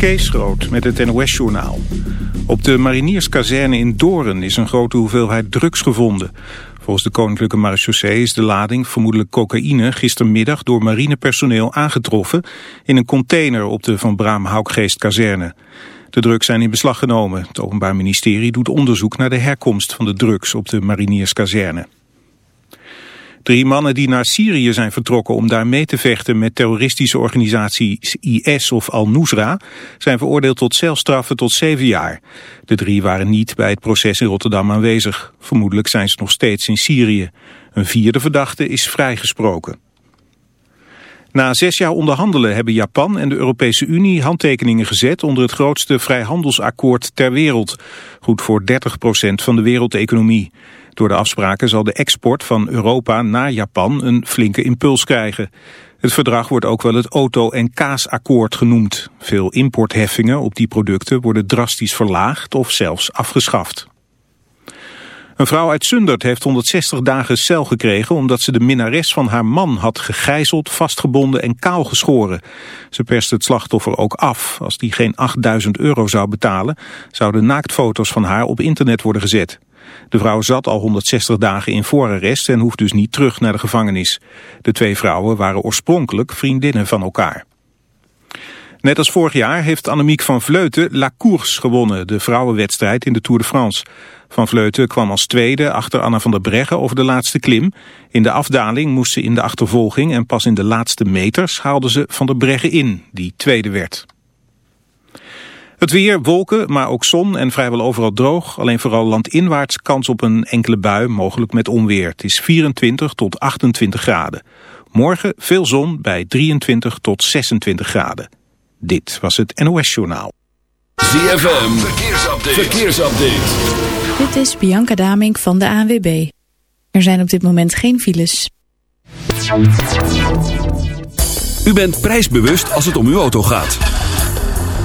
Kees Groot met het NOS-journaal. Op de marinierskazerne in Doorn is een grote hoeveelheid drugs gevonden. Volgens de Koninklijke Marechaussee is de lading, vermoedelijk cocaïne, gistermiddag door marinepersoneel aangetroffen in een container op de Van Braam Haukgeest kazerne. De drugs zijn in beslag genomen. Het Openbaar Ministerie doet onderzoek naar de herkomst van de drugs op de marinierskazerne. Drie mannen die naar Syrië zijn vertrokken om daar mee te vechten met terroristische organisaties IS of Al-Nusra zijn veroordeeld tot celstraffen tot zeven jaar. De drie waren niet bij het proces in Rotterdam aanwezig. Vermoedelijk zijn ze nog steeds in Syrië. Een vierde verdachte is vrijgesproken. Na zes jaar onderhandelen hebben Japan en de Europese Unie handtekeningen gezet onder het grootste vrijhandelsakkoord ter wereld. Goed voor 30% van de wereldeconomie. Door de afspraken zal de export van Europa naar Japan een flinke impuls krijgen. Het verdrag wordt ook wel het auto- en kaasakkoord genoemd. Veel importheffingen op die producten worden drastisch verlaagd of zelfs afgeschaft. Een vrouw uit Sundert heeft 160 dagen cel gekregen omdat ze de minnares van haar man had gegijzeld, vastgebonden en kaal geschoren. Ze perste het slachtoffer ook af. Als die geen 8000 euro zou betalen, zouden naaktfoto's van haar op internet worden gezet. De vrouw zat al 160 dagen in voorarrest en hoeft dus niet terug naar de gevangenis. De twee vrouwen waren oorspronkelijk vriendinnen van elkaar. Net als vorig jaar heeft Annemiek van Vleuten La Course gewonnen, de vrouwenwedstrijd in de Tour de France. Van Vleuten kwam als tweede achter Anna van der Breggen over de laatste klim. In de afdaling moest ze in de achtervolging en pas in de laatste meters haalde ze van der Breggen in, die tweede werd. Het weer, wolken, maar ook zon en vrijwel overal droog. Alleen vooral landinwaarts kans op een enkele bui, mogelijk met onweer. Het is 24 tot 28 graden. Morgen veel zon bij 23 tot 26 graden. Dit was het NOS Journaal. ZFM, verkeersupdate. verkeersupdate. Dit is Bianca Damink van de ANWB. Er zijn op dit moment geen files. U bent prijsbewust als het om uw auto gaat.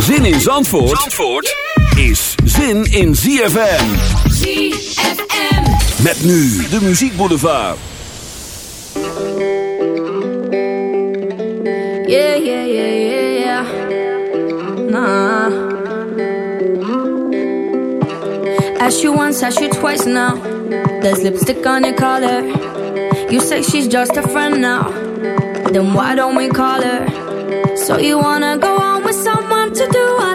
Zin in Zandvoort, Zandvoort is zin in ZFM. ZFM. Met nu de Muziek Boulevard. Yeah, yeah, yeah, yeah, yeah. Nah. Ask you once, ask you twice now. There's lipstick on your collar. You say she's just a friend now. Then why don't we call her? So you wanna go on with someone to do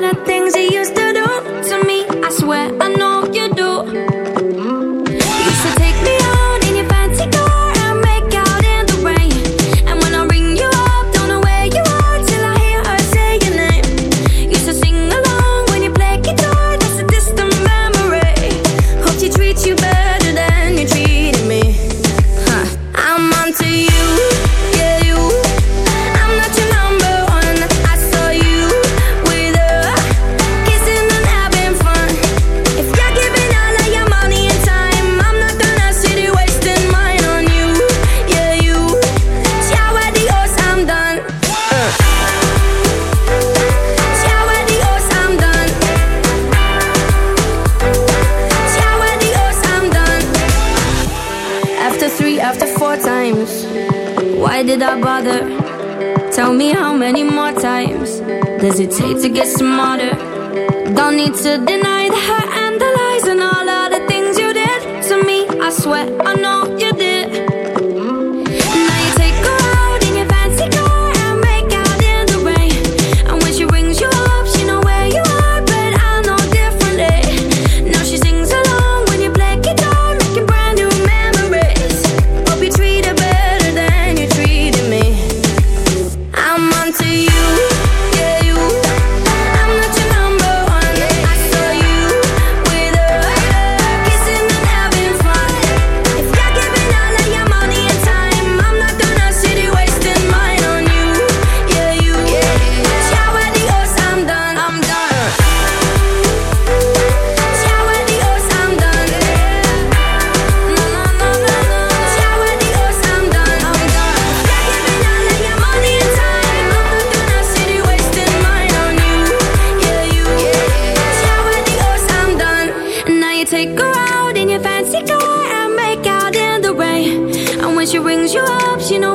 she rings you up, she knows.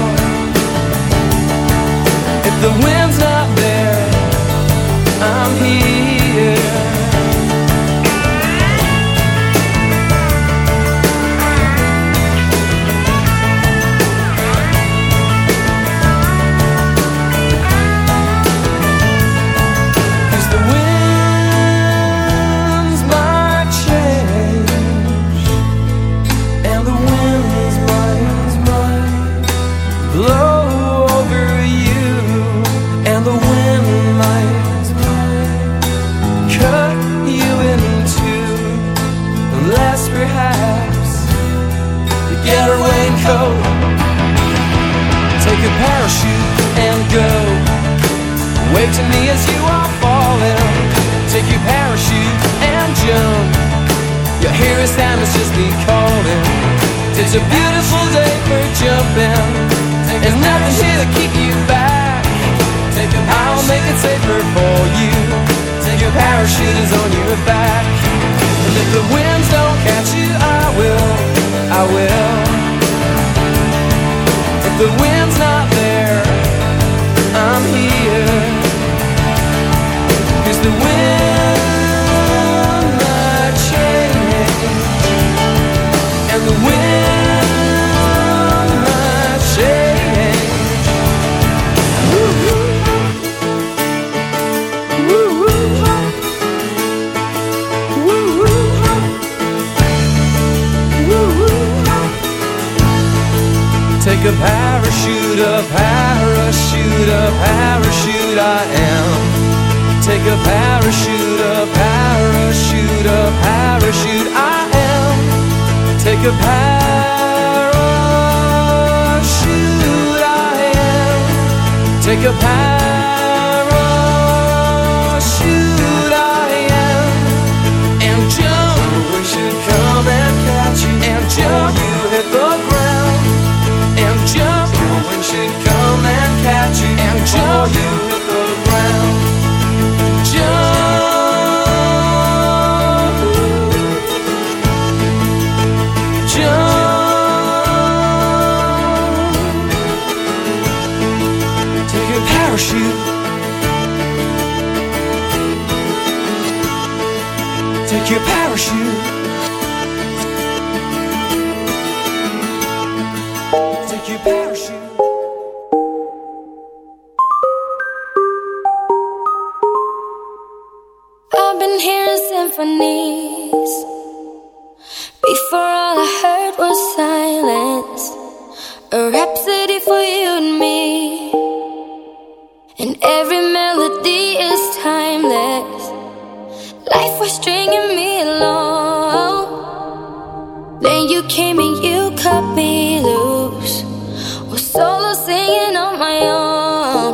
solo singing on my own.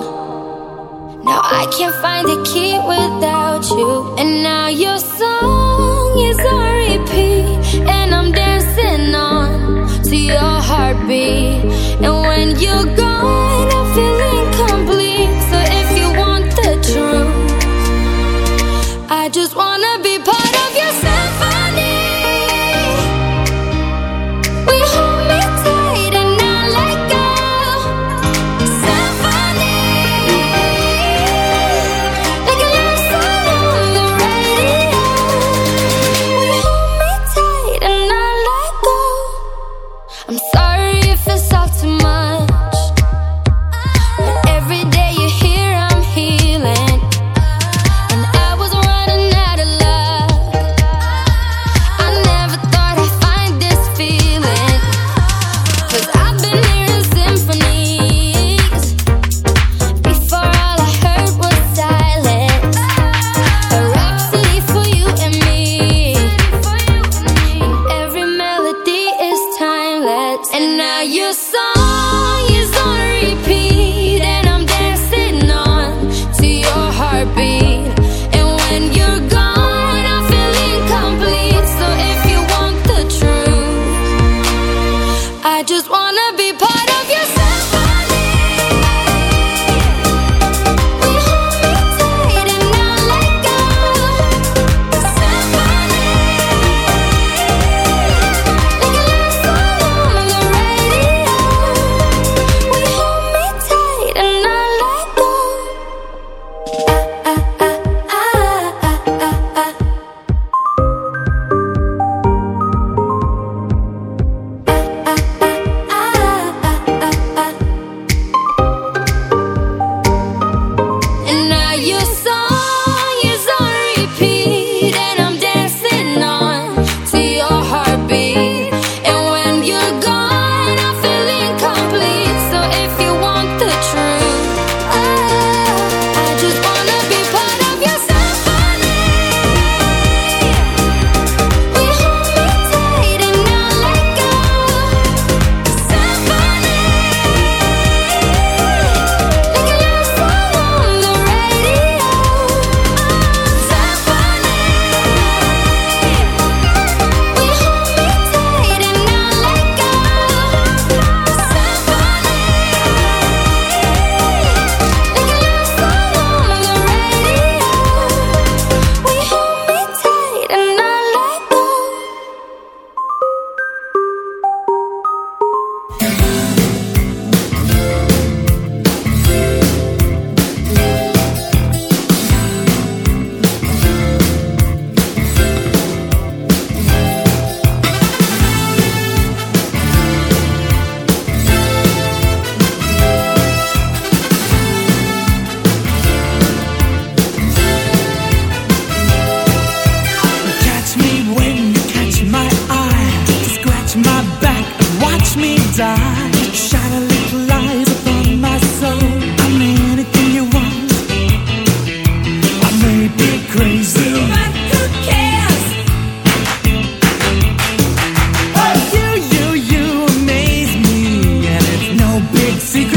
Now I can't find a key without you, and now your song is on repeat, and I'm dancing on to your heartbeat. And when you go. big secret.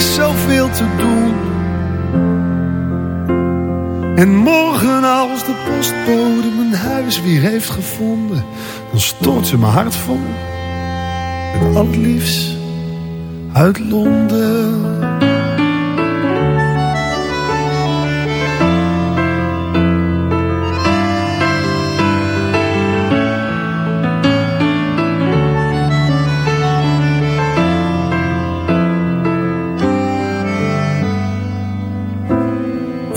Is zoveel te doen. En morgen als de postbode mijn huis weer heeft gevonden, dan stort ze mijn hart vol. Met al het liefst uit Londen.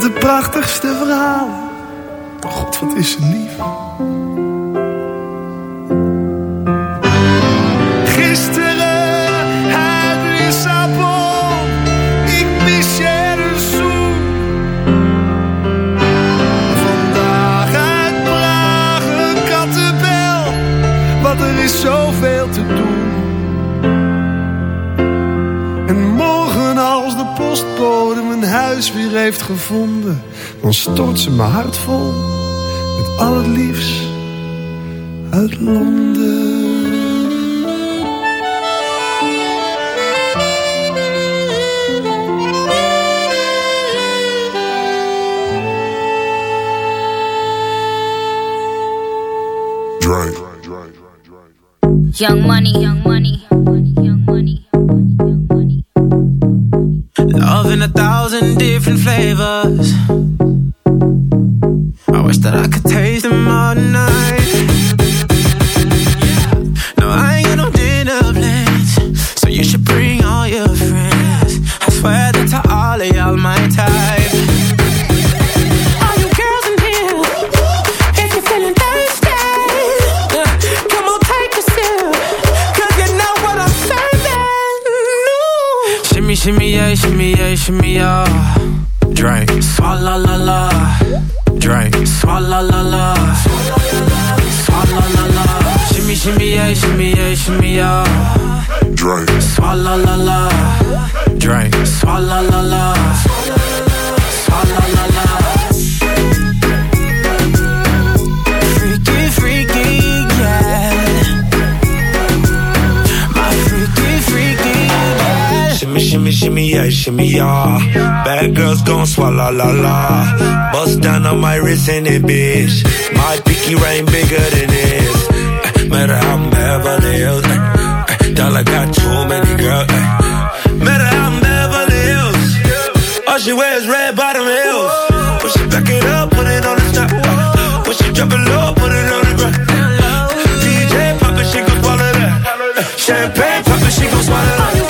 De prachtigste verhalen. God, wat is ze lief. Huis weer heeft gevonden, dan stort ze mijn hart vol met al het liefst uit Londen. Young money, young money, Drink. Swalla la la. Swalla la la. Shimmy, shimmy, yeah, shimmy, yeah, shimmy, yeah. Drink. Swalla la la. Drink. Swalla la la. Swalla la la. Yeah, shimmy, yeah. Bad girls gon' swallow la la. Bust down on my wrist and it, bitch. My pinky ring bigger than this. Eh, Matter how I'm Beverly Hills. eh, eh, Dollar got too many girls. Matter how I'm Beverly Hills. All she wears red bottom heels. When she back it up, put it on the top. When she drop it low, put it on the ground. DJ pop it, she gon' swallow that. Champagne pop it, she gon' swallow that.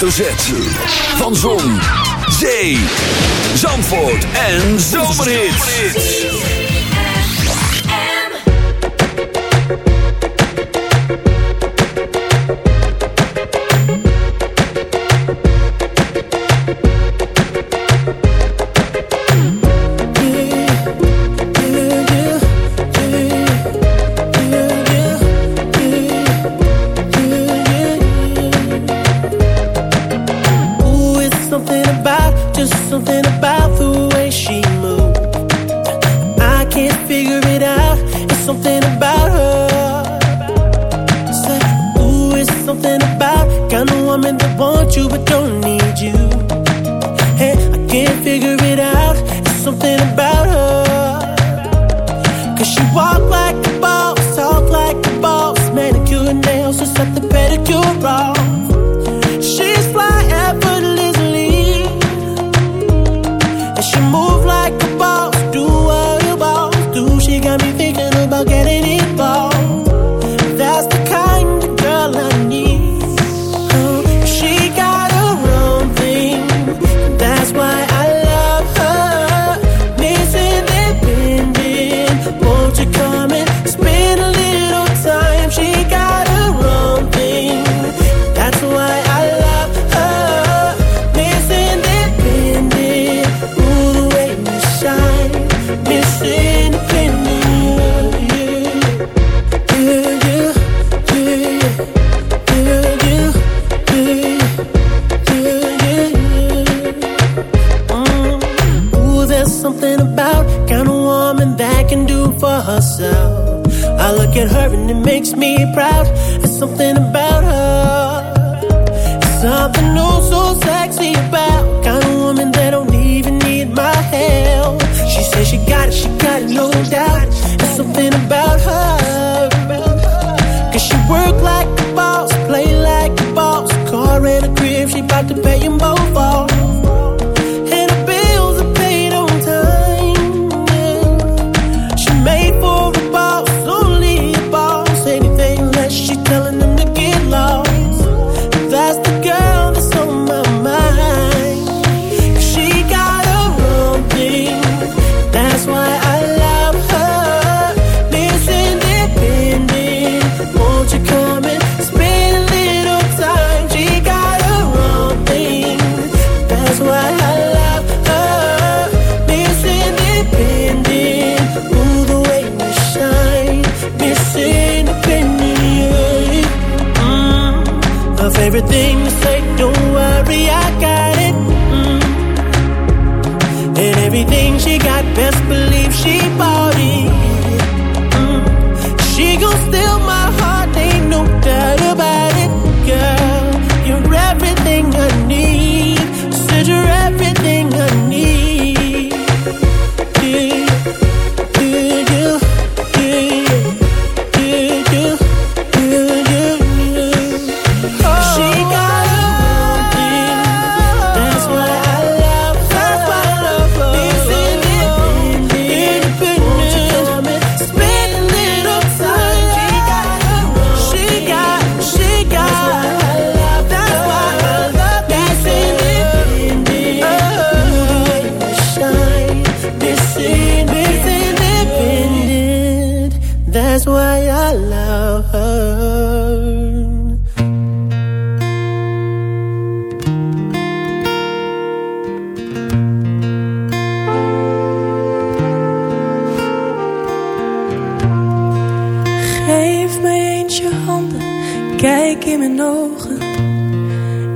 hoofdletter Z.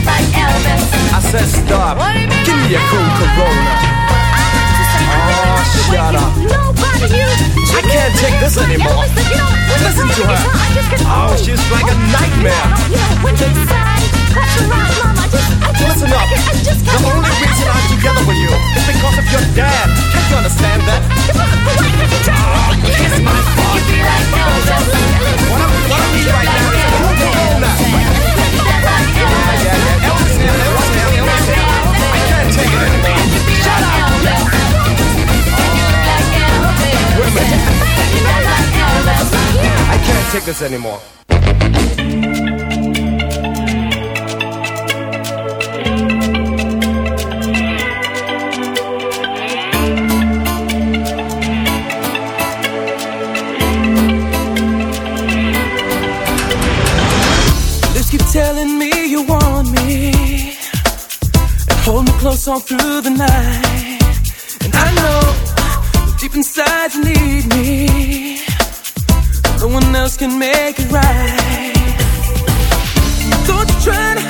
could like Elvis? I said stop. What do you mean Give me a cool Corona. Oh, shut up. Nobody you. I can't take this anymore. Elvis, you know, Listen to her. I just get Oh, she's like a nightmare. You know, when you decide, cut your rock, mom, I just, I just, Listen up. I, I just The only reason I'm together with you is because of your dad. Can't you understand that? Oh, kiss my butt. Be like Elvis. What I'm what I need right now is a cool Corona. Can't take this anymore. Keep telling me you want me and hold me close on through the night. And I know deep inside you need me. No one else can make it right. Don't you try to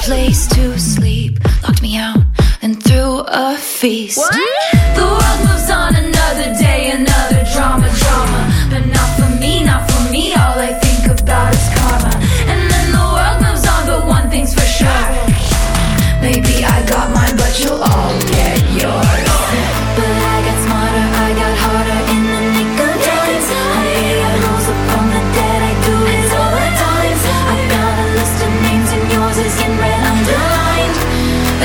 place to sleep, locked me out, and threw a feast. The world moves on another day, another drama, drama. But not for me, not for me. All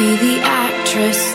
Be the actress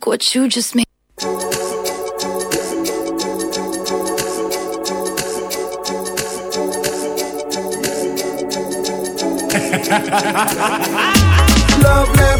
Look what you just made. Love left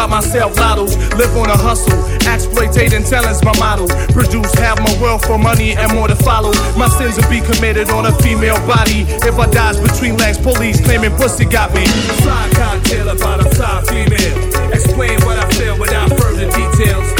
by myself, lottos. Live on a hustle, exploitating talent's my model. Produce half my wealth for money and more to follow. My sins will be committed on a female body. If I dies between legs, police claiming pussy got me. Fly cocktail about a fly female. Explain what I feel without further details.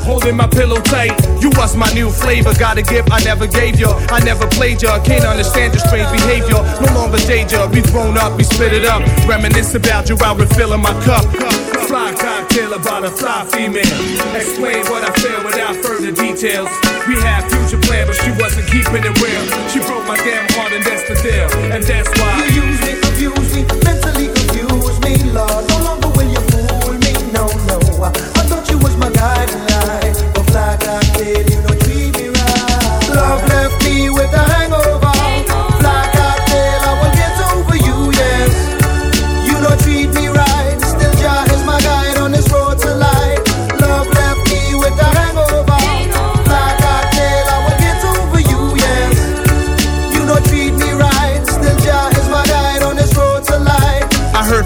holding my pillow tight. You was my new flavor, got a gift I never gave you. I never played you, can't understand your strange behavior. No longer danger, we grown up, we split it up. Reminisce about you while refilling my cup. Fly cocktail about a fly female. Explain what I feel without further details. We had future plans, but she wasn't keeping it real. She broke my damn heart, and that's the deal. And that's why. You use me, confuse me, mentally confuse me, Lord. No longer will you fool me, no, no. I thought you was my guiding fly you know treat me right. Love left me with a